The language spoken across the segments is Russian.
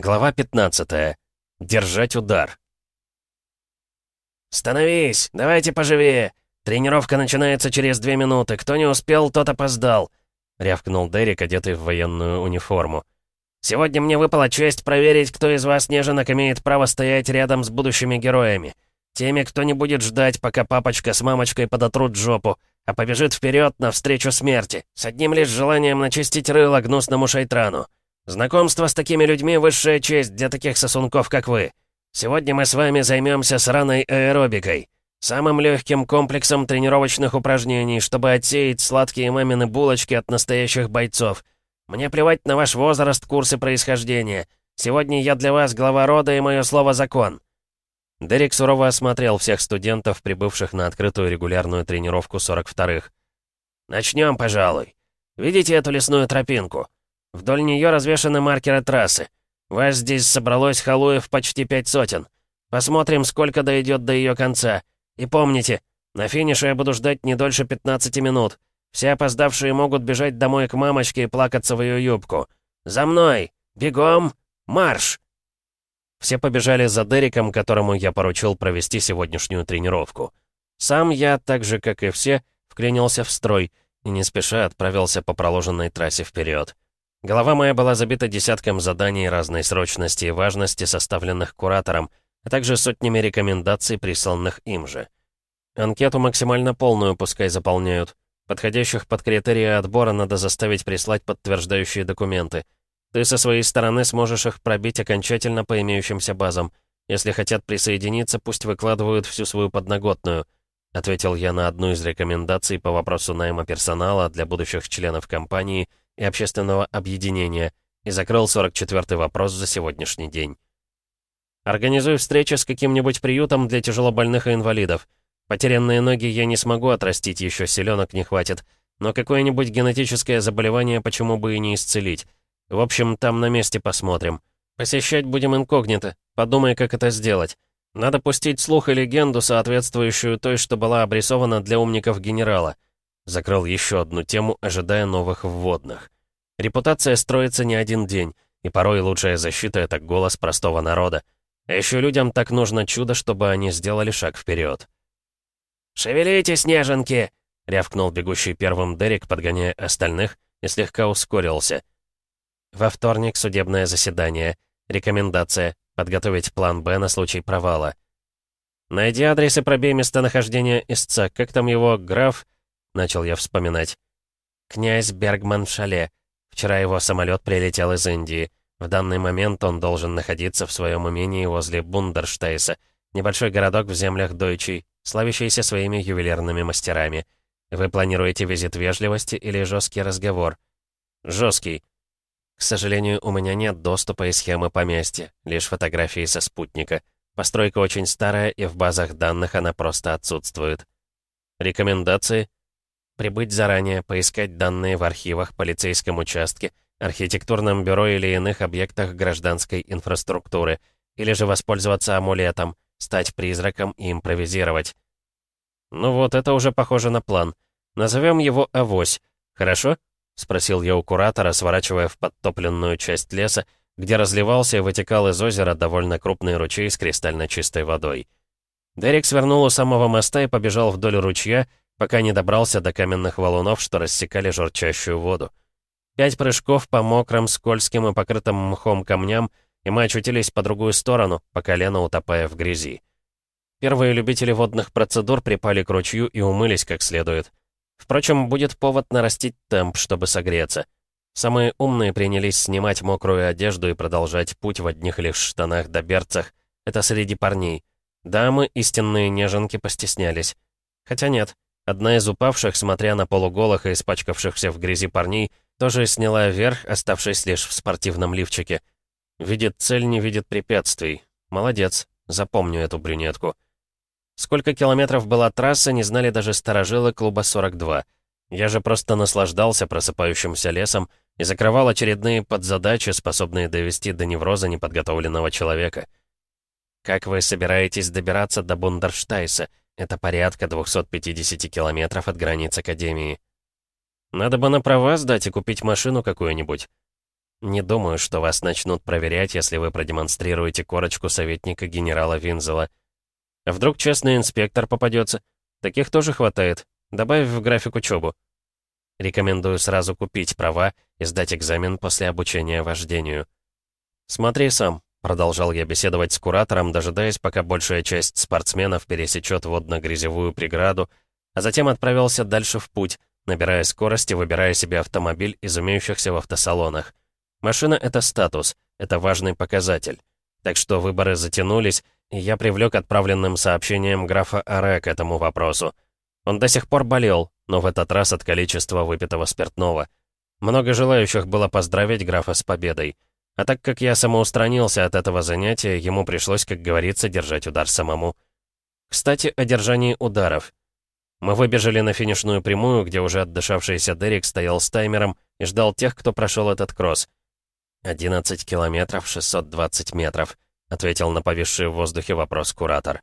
Глава 15. Держать удар. «Становись! Давайте поживее! Тренировка начинается через две минуты. Кто не успел, тот опоздал!» — рявкнул Дерек, одетый в военную униформу. «Сегодня мне выпала честь проверить, кто из вас, неженок, имеет право стоять рядом с будущими героями. Теми, кто не будет ждать, пока папочка с мамочкой подотрут жопу, а побежит вперед навстречу смерти, с одним лишь желанием начистить рыло гнусному шайтрану. Знакомство с такими людьми — высшая честь для таких сосунков, как вы. Сегодня мы с вами займемся сраной аэробикой. Самым легким комплексом тренировочных упражнений, чтобы отсеять сладкие мамины булочки от настоящих бойцов. Мне плевать на ваш возраст, курсы происхождения. Сегодня я для вас глава рода, и мое слово — закон». Дерек сурово осмотрел всех студентов, прибывших на открытую регулярную тренировку 42-х. «Начнем, пожалуй. Видите эту лесную тропинку? Вдоль нее развешаны маркеры трассы. Вас здесь собралось халуев почти пять сотен. Посмотрим, сколько дойдет до ее конца. И помните, на финише я буду ждать не дольше 15 минут. Все опоздавшие могут бежать домой к мамочке и плакаться в ее юбку. За мной! Бегом! Марш!» Все побежали за Дериком, которому я поручил провести сегодняшнюю тренировку. Сам я, так же как и все, вклинился в строй и не спеша отправился по проложенной трассе вперед. Голова моя была забита десятком заданий разной срочности и важности, составленных куратором, а также сотнями рекомендаций, присланных им же. Анкету максимально полную пускай заполняют. Подходящих под критерии отбора надо заставить прислать подтверждающие документы. Ты со своей стороны сможешь их пробить окончательно по имеющимся базам. Если хотят присоединиться, пусть выкладывают всю свою подноготную», — ответил я на одну из рекомендаций по вопросу найма персонала для будущих членов компании — и общественного объединения и закрыл 44-й вопрос за сегодняшний день. Организуй встречу с каким-нибудь приютом для тяжелобольных и инвалидов. Потерянные ноги я не смогу отрастить, еще селенок не хватит, но какое-нибудь генетическое заболевание почему бы и не исцелить. В общем, там на месте посмотрим. Посещать будем инкогнито, подумай, как это сделать. Надо пустить слух и легенду, соответствующую той, что была обрисована для умников генерала. Закрыл еще одну тему, ожидая новых вводных. Репутация строится не один день, и порой лучшая защита — это голос простого народа. А еще людям так нужно чудо, чтобы они сделали шаг вперед. «Шевелитесь, неженки!» — рявкнул бегущий первым Дерек, подгоняя остальных, и слегка ускорился. Во вторник судебное заседание. Рекомендация — подготовить план «Б» на случай провала. Найди адрес и пробей местонахождение истца. Как там его, граф? начал я вспоминать. «Князь Бергман в шале. Вчера его самолет прилетел из Индии. В данный момент он должен находиться в своем имении возле Бундерштейса, небольшой городок в землях Дойчей, славящийся своими ювелирными мастерами. Вы планируете визит вежливости или жесткий разговор?» «Жесткий», к сожалению, у меня нет доступа и схемы поместья, лишь фотографии со спутника. Постройка очень старая, и в базах данных она просто отсутствует. Рекомендации? Прибыть заранее, поискать данные в архивах, полицейском участке, архитектурном бюро или иных объектах гражданской инфраструктуры, или же воспользоваться амулетом, стать призраком и импровизировать. Ну вот, это уже похоже на план. Назовем его «Авось». Хорошо? Спросил я у куратора, сворачивая в подтопленную часть леса, где разливался и вытекал из озера довольно крупный ручей с кристально чистой водой. Дерек свернул у самого моста и побежал вдоль ручья, пока не добрался до каменных валунов, что рассекали журчащую воду. Пять прыжков по мокрым, скользким и покрытым мхом камням, и мы очутились по другую сторону, по колено утопая в грязи. Первые любители водных процедур припали к ручью и умылись как следует. Впрочем, будет повод нарастить темп, чтобы согреться. Самые умные принялись снимать мокрую одежду и продолжать путь в одних лишь штанах да берцах. Это среди парней. Дамы, истинные неженки, постеснялись. Хотя нет, Одна из упавших, смотря на полуголых и испачкавшихся в грязи парней, тоже сняла вверх, оставшись лишь в спортивном лифчике. Видит цель, не видит препятствий. Молодец, запомню эту брюнетку. Сколько километров была трасса, не знали даже сторожилы клуба 42. Я же просто наслаждался просыпающимся лесом и закрывал очередные подзадачи, способные довести до невроза неподготовленного человека. «Как вы собираетесь добираться до Бундерштайса?» Это порядка 250 километров от границ Академии. Надо бы на права сдать и купить машину какую-нибудь. Не думаю, что вас начнут проверять, если вы продемонстрируете корочку советника генерала Винзела. А вдруг честный инспектор попадется? Таких тоже хватает. Добавь в график учебу. Рекомендую сразу купить права и сдать экзамен после обучения вождению. Смотри сам, продолжал я беседовать с куратором, дожидаясь, пока большая часть спортсменов пересечет водно-грязевую преграду, а затем отправился дальше в путь, набирая скорость и выбирая себе автомобиль из умеющихся в автосалонах. Машина — это статус, это важный показатель. Так что выборы затянулись, и я привлек отправленным сообщением графа Аре к этому вопросу. Он до сих пор болел, но в этот раз от количества выпитого спиртного. Много желающих было поздравить графа с победой. А так как я самоустранился от этого занятия, ему пришлось, как говорится, держать удар самому. Кстати, о держании ударов. Мы выбежали на финишную прямую, где уже отдышавшийся Дерек стоял с таймером и ждал тех, кто прошел этот кросс. 11 километров 620 метров», — ответил на повисший в воздухе вопрос куратор.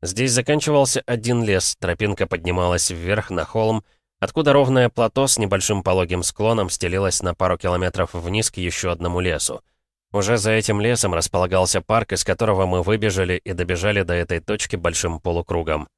Здесь заканчивался один лес, тропинка поднималась вверх на холм, откуда ровное плато с небольшим пологим склоном стелилось на пару километров вниз к еще одному лесу. Уже за этим лесом располагался парк, из которого мы выбежали и добежали до этой точки большим полукругом.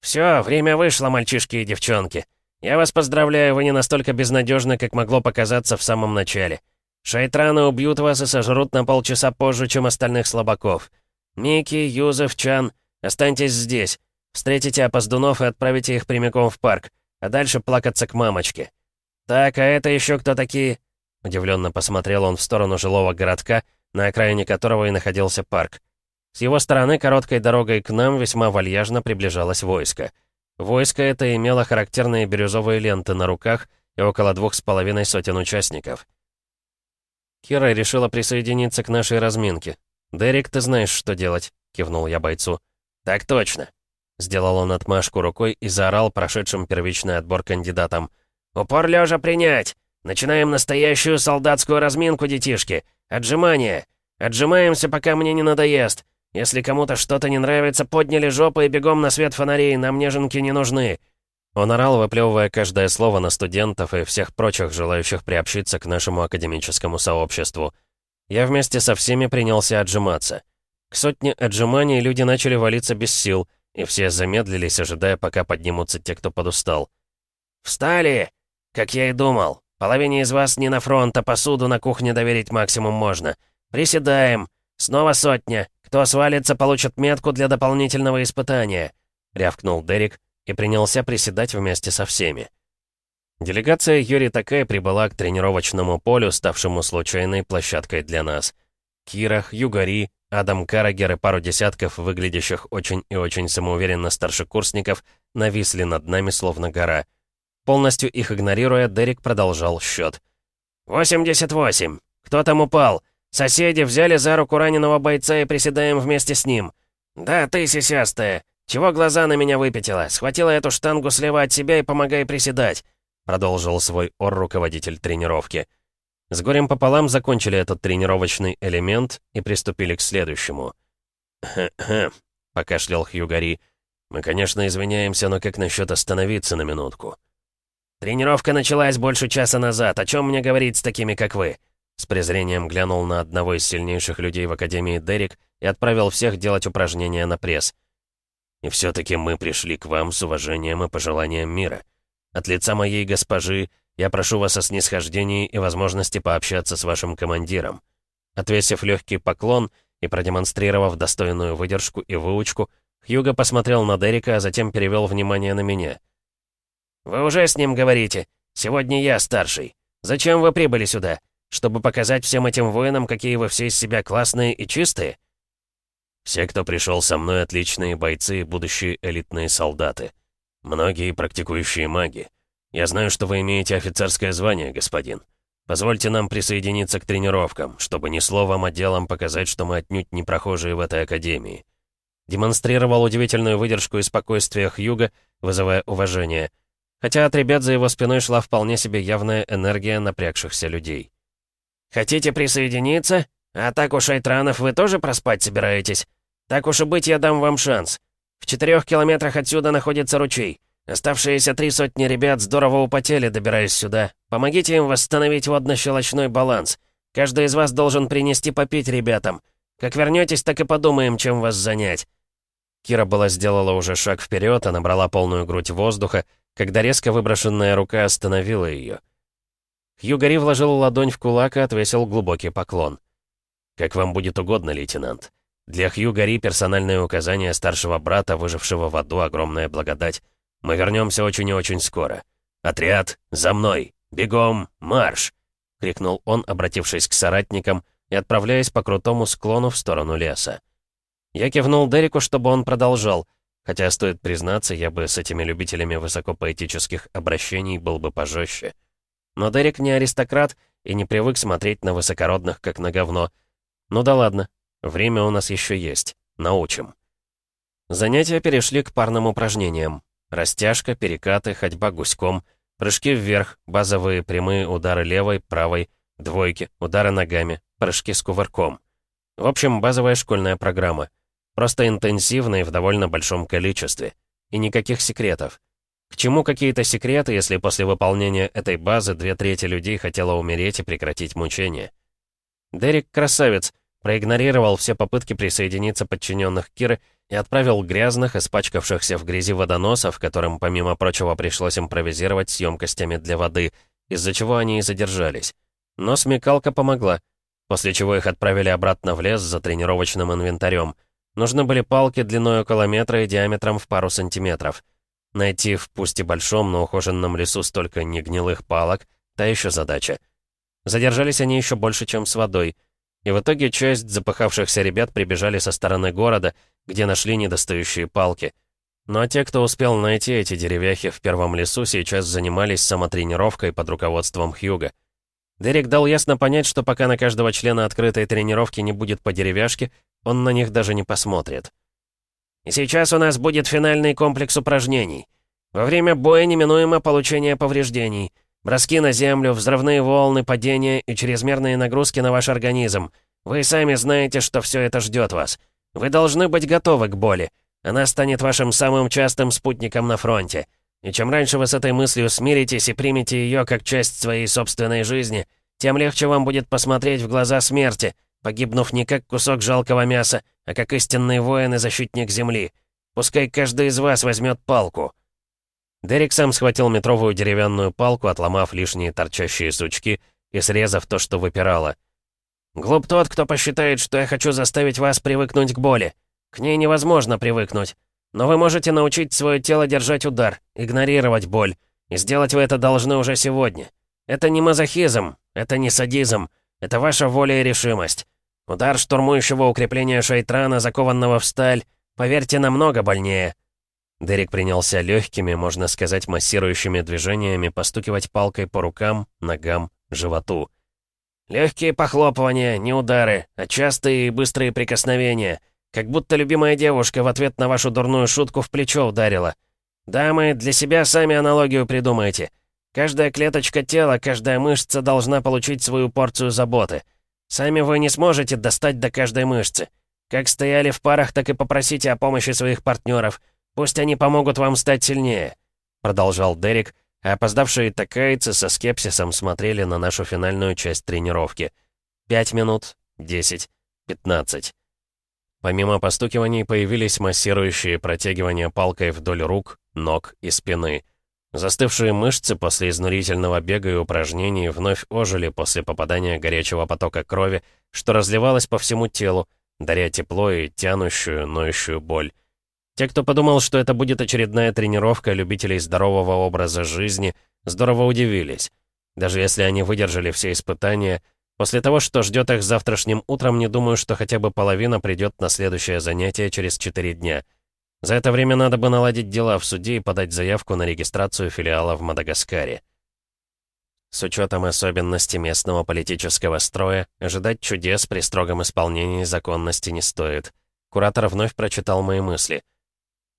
«Все, время вышло, мальчишки и девчонки. Я вас поздравляю, вы не настолько безнадежны, как могло показаться в самом начале. Шайтраны убьют вас и сожрут на полчаса позже, чем остальных слабаков. Микки, Юзеф, Чан, останьтесь здесь. Встретите опоздунов и отправите их прямиком в парк, а дальше плакаться к мамочке. Так, а это еще кто такие?» Удивленно посмотрел он в сторону жилого городка, на окраине которого и находился парк. С его стороны короткой дорогой к нам весьма вальяжно приближалось войско. Войско это имело характерные бирюзовые ленты на руках и около двух с половиной сотен участников. «Кира решила присоединиться к нашей разминке. Дерек, ты знаешь, что делать», — кивнул я бойцу. «Так точно», — сделал он отмашку рукой и заорал прошедшим первичный отбор кандидатам. «Упор лежа принять! Начинаем настоящую солдатскую разминку, детишки! Отжимания! Отжимаемся, пока мне не надоест! Если кому-то что-то не нравится, подняли жопы и бегом на свет фонарей, нам неженки не нужны!» Он орал, выплевывая каждое слово на студентов и всех прочих желающих приобщиться к нашему академическому сообществу. Я вместе со всеми принялся отжиматься. К сотне отжиманий люди начали валиться без сил, и все замедлились, ожидая, пока поднимутся те, кто подустал. «Встали! Как я и думал. Половине из вас не на фронт, а посуду на кухне доверить максимум можно. Приседаем. Снова сотня. Кто свалится, получит метку для дополнительного испытания», — рявкнул Дерек, и принялся приседать вместе со всеми. Делегация Юрий Такая прибыла к тренировочному полю, ставшему случайной площадкой для нас. Кира, Югари, Адам Карагер и пару десятков выглядящих очень и очень самоуверенно старшекурсников нависли над нами словно гора. Полностью их игнорируя, Дерек продолжал счет. «88. Кто там упал? Соседи взяли за руку раненого бойца и приседаем вместе с ним. Да, ты сисястая. «Чего глаза на меня выпятила? Схватила эту штангу слева от себя и помогай приседать», продолжил свой ор руководитель тренировки. С горем пополам закончили этот тренировочный элемент и приступили к следующему. «Хе-хе», — покашлял Хьюгари. «Мы, конечно, извиняемся, но как насчет остановиться на минутку?» «Тренировка началась больше часа назад. О чем мне говорить с такими, как вы?» С презрением глянул на одного из сильнейших людей в Академии Дерек и отправил всех делать упражнения на пресс. И все-таки мы пришли к вам с уважением и пожеланием мира. От лица моей госпожи я прошу вас о снисхождении и возможности пообщаться с вашим командиром». Отвесив легкий поклон и продемонстрировав достойную выдержку и выучку, Хьюго посмотрел на Дерека, а затем перевел внимание на меня. «Вы уже с ним говорите. Сегодня я старший. Зачем вы прибыли сюда? Чтобы показать всем этим воинам, какие вы все из себя классные и чистые?» Все, кто пришел со мной, отличные бойцы и будущие элитные солдаты. Многие практикующие маги. Я знаю, что вы имеете офицерское звание, господин. Позвольте нам присоединиться к тренировкам, чтобы не словом, а делом показать, что мы отнюдь не прохожие в этой академии. Демонстрировал удивительную выдержку и спокойствие Хьюга, вызывая уважение. Хотя от ребят за его спиной шла вполне себе явная энергия напрягшихся людей. «Хотите присоединиться? А так у шайтранов вы тоже проспать собираетесь?» «Так уж и быть, я дам вам шанс. В четырех километрах отсюда находится ручей. Оставшиеся три сотни ребят здорово употели, добираясь сюда. Помогите им восстановить водно-щелочной баланс. Каждый из вас должен принести попить ребятам. Как вернетесь, так и подумаем, чем вас занять». Кира была сделала уже шаг вперед, а набрала полную грудь воздуха, когда резко выброшенная рука остановила ее. Хью Гори вложил ладонь в кулак и отвесил глубокий поклон. «Как вам будет угодно, лейтенант. Для Хью Гори персональное указание старшего брата, выжившего в аду, огромная благодать. Мы вернемся очень и очень скоро. Отряд, за мной! Бегом, марш!» — крикнул он, обратившись к соратникам и отправляясь по крутому склону в сторону леса. Я кивнул Дереку, чтобы он продолжал, хотя, стоит признаться, я бы с этими любителями высокопоэтических обращений был бы пожестче. Но Дерек не аристократ и не привык смотреть на высокородных, как на говно. Ну да ладно, время у нас еще есть, научим. Занятия перешли к парным упражнениям. Растяжка, перекаты, ходьба гуськом, прыжки вверх, базовые прямые удары левой, правой, двойки, удары ногами, прыжки с кувырком. В общем, базовая школьная программа. Просто интенсивная и в довольно большом количестве. И никаких секретов. К чему какие-то секреты, если после выполнения этой базы две трети людей хотело умереть и прекратить мучения? Дерек красавец, проигнорировал все попытки присоединиться подчиненных Киры и отправил грязных, испачкавшихся в грязи водоносов, которым, помимо прочего, пришлось импровизировать с емкостями для воды, из-за чего они и задержались. Но смекалка помогла, после чего их отправили обратно в лес за тренировочным инвентарем — Нужны были палки длиной около метра и диаметром в пару сантиметров. Найти в пусть и большом, но ухоженном лесу столько негнилых палок — та еще задача. Задержались они еще больше, чем с водой. И в итоге часть запыхавшихся ребят прибежали со стороны города, где нашли недостающие палки. Ну а те, кто успел найти эти деревяхи в первом лесу, сейчас занимались самотренировкой под руководством Хьюга. Дерек дал ясно понять, что пока на каждого члена открытой тренировки не будет по деревяшке, он на них даже не посмотрит. И сейчас у нас будет финальный комплекс упражнений. Во время боя неминуемо получение повреждений. Броски на землю, взрывные волны, падения и чрезмерные нагрузки на ваш организм. Вы сами знаете, что все это ждет вас. Вы должны быть готовы к боли. Она станет вашим самым частым спутником на фронте. И чем раньше вы с этой мыслью смиритесь и примете ее как часть своей собственной жизни, тем легче вам будет посмотреть в глаза смерти — погибнув не как кусок жалкого мяса, а как истинный воин и защитник земли. Пускай каждый из вас возьмет палку». Дерек сам схватил метровую деревянную палку, отломав лишние торчащие сучки и срезав то, что выпирало. «Глуп тот, кто посчитает, что я хочу заставить вас привыкнуть к боли. К ней невозможно привыкнуть. Но вы можете научить свое тело держать удар, игнорировать боль. И сделать вы это должны уже сегодня. Это не мазохизм, это не садизм, это ваша воля и решимость. Удар штурмующего укрепления Шайтрана, закованного в сталь, поверьте, намного больнее». Дерек принялся легкими, можно сказать, массирующими движениями постукивать палкой по рукам, ногам, животу. Легкие похлопывания, не удары, а частые и быстрые прикосновения, как будто любимая девушка в ответ на вашу дурную шутку в плечо ударила. Дамы, для себя сами аналогию придумайте. Каждая клеточка тела, каждая мышца должна получить свою порцию заботы — Сами вы не сможете достать до каждой мышцы. Как стояли в парах, так и попросите о помощи своих партнеров. Пусть они помогут вам стать сильнее», — продолжал Дерек, а опоздавшие такайцы со скепсисом смотрели на нашу финальную часть тренировки. Пять минут, десять, пятнадцать. Помимо постукиваний появились массирующие протягивания палкой вдоль рук, ног и спины — Застывшие мышцы после изнурительного бега и упражнений вновь ожили после попадания горячего потока крови, что разливалось по всему телу, даря тепло и тянущую, ноющую боль. Те, кто подумал, что это будет очередная тренировка любителей здорового образа жизни, здорово удивились. Даже если они выдержали все испытания, после того, что ждет их завтрашним утром, не думаю, что хотя бы половина придет на следующее занятие через 4 дня — за это время надо бы наладить дела в суде и подать заявку на регистрацию филиала в Мадагаскаре. С учетом особенностей местного политического строя, ожидать чудес при строгом исполнении законности не стоит. Куратор вновь прочитал мои мысли.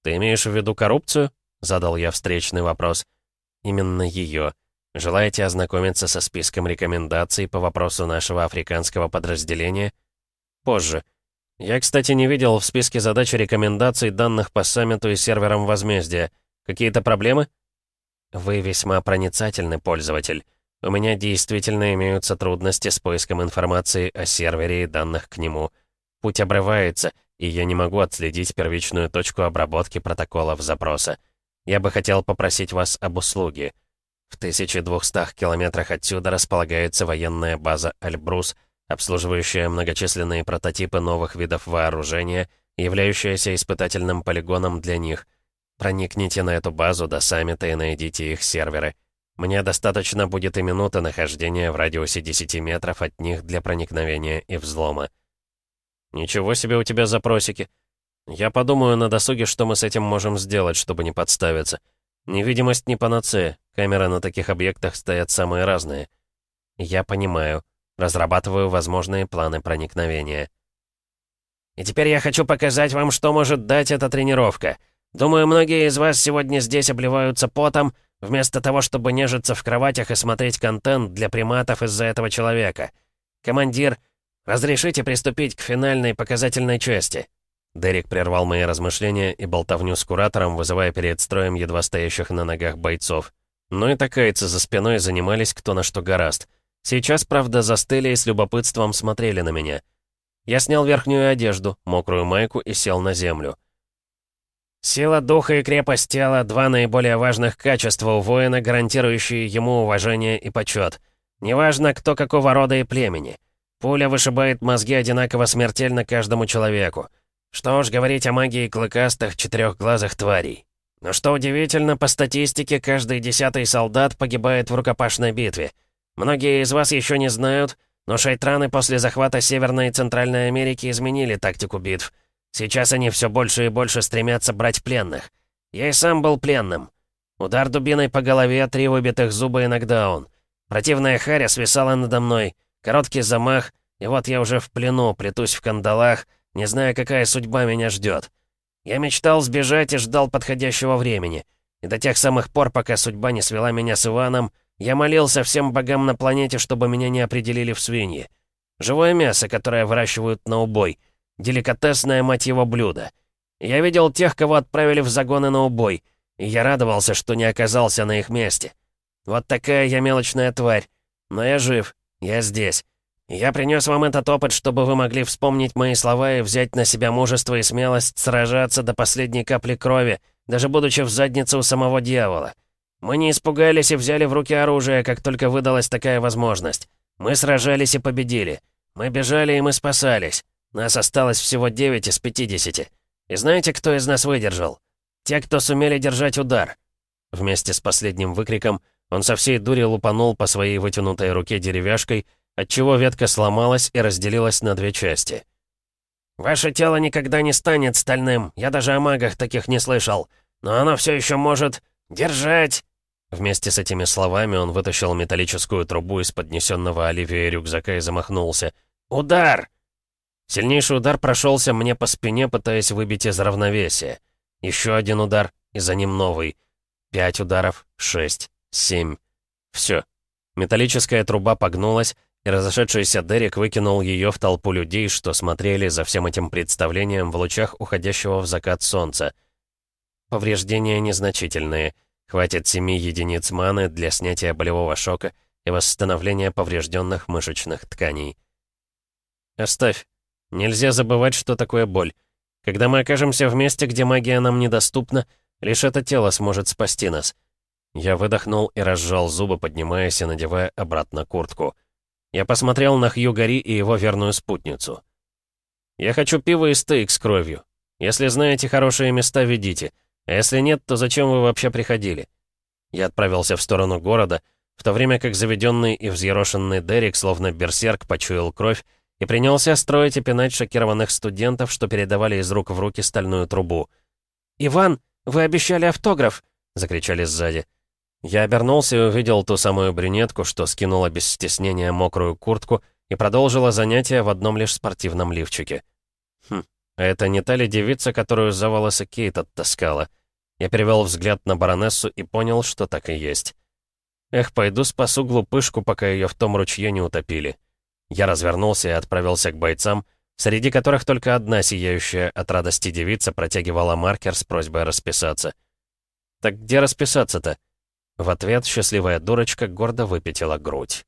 «Ты имеешь в виду коррупцию?» — задал я встречный вопрос. «Именно ее. Желаете ознакомиться со списком рекомендаций по вопросу нашего африканского подразделения?» «Позже. Я, кстати, не видел в списке задач рекомендаций данных по саммиту и серверам возмездия. Какие-то проблемы?» «Вы весьма проницательный пользователь. У меня действительно имеются трудности с поиском информации о сервере и данных к нему. Путь обрывается, и я не могу отследить первичную точку обработки протоколов запроса. Я бы хотел попросить вас об услуге. В 1200 километрах отсюда располагается военная база «Альбрус», обслуживающая многочисленные прототипы новых видов вооружения, являющаяся испытательным полигоном для них. Проникните на эту базу до саммита и найдите их серверы. Мне достаточно будет и минуты нахождения в радиусе 10 метров от них для проникновения и взлома. «Ничего себе у тебя запросики. Я подумаю на досуге, что мы с этим можем сделать, чтобы не подставиться. Невидимость не панацея, камеры на таких объектах стоят самые разные. Я понимаю. Разрабатываю возможные планы проникновения. И теперь я хочу показать вам, что может дать эта тренировка. Думаю, многие из вас сегодня здесь обливаются потом, вместо того, чтобы нежиться в кроватях и смотреть контент для приматов из-за этого человека. Командир, разрешите приступить к финальной показательной части?» Дерек прервал мои размышления и болтовню с куратором, вызывая перед строем едва стоящих на ногах бойцов. Ну и такайцы за спиной занимались кто на что гораст. Сейчас, правда, застыли и с любопытством смотрели на меня. Я снял верхнюю одежду, мокрую майку и сел на землю. Сила духа и крепость тела — два наиболее важных качества у воина, гарантирующие ему уважение и почет. Неважно, кто какого рода и племени. Пуля вышибает мозги одинаково смертельно каждому человеку. Что уж говорить о магии клыкастых четырехглазых тварей. Но что удивительно, по статистике, каждый десятый солдат погибает в рукопашной битве — Многие из вас еще не знают, но шайтраны после захвата Северной и Центральной Америки изменили тактику битв. Сейчас они все больше и больше стремятся брать пленных. Я и сам был пленным. Удар дубиной по голове, три выбитых зуба и нокдаун. Противная харя свисала надо мной. Короткий замах, и вот я уже в плену, плетусь в кандалах, не зная, какая судьба меня ждет. Я мечтал сбежать и ждал подходящего времени. И до тех самых пор, пока судьба не свела меня с Иваном, я молился всем богам на планете, чтобы меня не определили в свиньи. Живое мясо, которое выращивают на убой. Деликатесное, мать его, блюдо. Я видел тех, кого отправили в загоны на убой, и я радовался, что не оказался на их месте. Вот такая я мелочная тварь. Но я жив, я здесь. Я принес вам этот опыт, чтобы вы могли вспомнить мои слова и взять на себя мужество и смелость сражаться до последней капли крови, даже будучи в заднице у самого дьявола. Мы не испугались и взяли в руки оружие, как только выдалась такая возможность. Мы сражались и победили. Мы бежали и мы спасались. Нас осталось всего 9 из 50. И знаете, кто из нас выдержал? Те, кто сумели держать удар. Вместе с последним выкриком он со всей дури лупанул по своей вытянутой руке деревяшкой, отчего ветка сломалась и разделилась на две части. «Ваше тело никогда не станет стальным, я даже о магах таких не слышал. Но оно все еще может держать Вместе с этими словами он вытащил металлическую трубу из поднесенного Оливией рюкзака и замахнулся. «Удар!» Сильнейший удар прошелся мне по спине, пытаясь выбить из равновесия. Еще один удар, и за ним новый. Пять ударов, шесть, семь. Все. Металлическая труба погнулась, и разошедшийся Дерек выкинул ее в толпу людей, что смотрели за всем этим представлением в лучах уходящего в закат солнца. Повреждения незначительные — Хватит 7 единиц маны для снятия болевого шока и восстановления поврежденных мышечных тканей. Оставь. Нельзя забывать, что такое боль. Когда мы окажемся в месте, где магия нам недоступна, лишь это тело сможет спасти нас. Я выдохнул и разжал зубы, поднимаясь и надевая обратно куртку. Я посмотрел на Хью Гори и его верную спутницу. «Я хочу пива и стейк с кровью. Если знаете хорошие места, ведите. А если нет, то зачем вы вообще приходили? Я отправился в сторону города, в то время как заведенный и взъерошенный Дерек, словно берсерк, почуял кровь и принялся строить и пинать шокированных студентов, что передавали из рук в руки стальную трубу. «Иван, вы обещали автограф!» — закричали сзади. Я обернулся и увидел ту самую брюнетку, что скинула без стеснения мокрую куртку и продолжила занятия в одном лишь спортивном лифчике. Хм, а это не та ли девица, которую за волосы Кейт оттаскала? Я перевел взгляд на баронессу и понял, что так и есть. Эх, пойду спасу глупышку, пока ее в том ручье не утопили. Я развернулся и отправился к бойцам, среди которых только одна сияющая от радости девица протягивала маркер с просьбой расписаться. Так где расписаться-то?» В ответ счастливая дурочка гордо выпятила грудь.